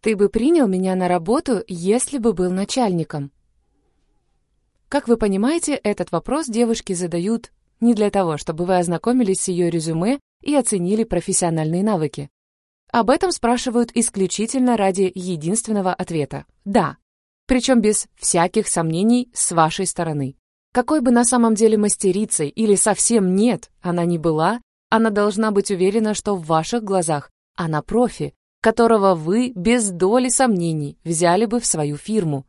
Ты бы принял меня на работу, если бы был начальником? Как вы понимаете, этот вопрос девушки задают не для того, чтобы вы ознакомились с ее резюме и оценили профессиональные навыки. Об этом спрашивают исключительно ради единственного ответа «да», причем без всяких сомнений с вашей стороны. Какой бы на самом деле мастерицей или совсем нет она не была, она должна быть уверена, что в ваших глазах она профи, которого вы без доли сомнений взяли бы в свою фирму.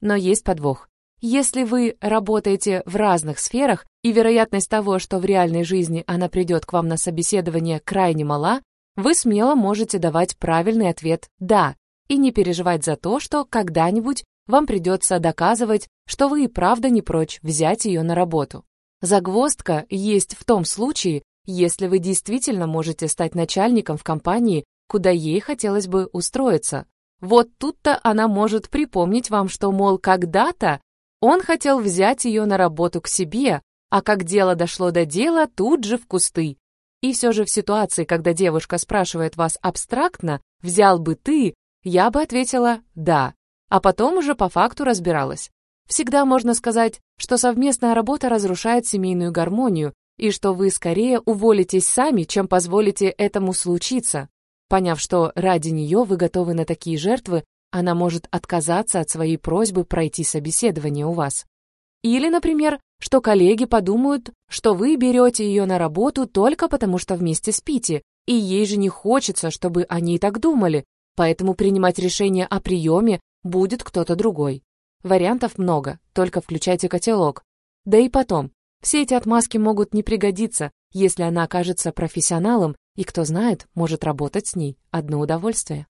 Но есть подвох. Если вы работаете в разных сферах, и вероятность того, что в реальной жизни она придет к вам на собеседование, крайне мала, вы смело можете давать правильный ответ «да» и не переживать за то, что когда-нибудь вам придется доказывать, что вы и правда не прочь взять ее на работу. Загвоздка есть в том случае, если вы действительно можете стать начальником в компании, куда ей хотелось бы устроиться. Вот тут-то она может припомнить вам, что, мол, когда-то он хотел взять ее на работу к себе, а как дело дошло до дела, тут же в кусты. И все же в ситуации, когда девушка спрашивает вас абстрактно, «взял бы ты?», я бы ответила «да», а потом уже по факту разбиралась. Всегда можно сказать, что совместная работа разрушает семейную гармонию, и что вы скорее уволитесь сами, чем позволите этому случиться. Поняв, что ради нее вы готовы на такие жертвы, она может отказаться от своей просьбы пройти собеседование у вас. Или, например, что коллеги подумают, что вы берете ее на работу только потому, что вместе спите, и ей же не хочется, чтобы они так думали, поэтому принимать решение о приеме будет кто-то другой. Вариантов много, только включайте котелок. Да и потом, все эти отмазки могут не пригодиться, если она окажется профессионалом, и кто знает, может работать с ней одно удовольствие.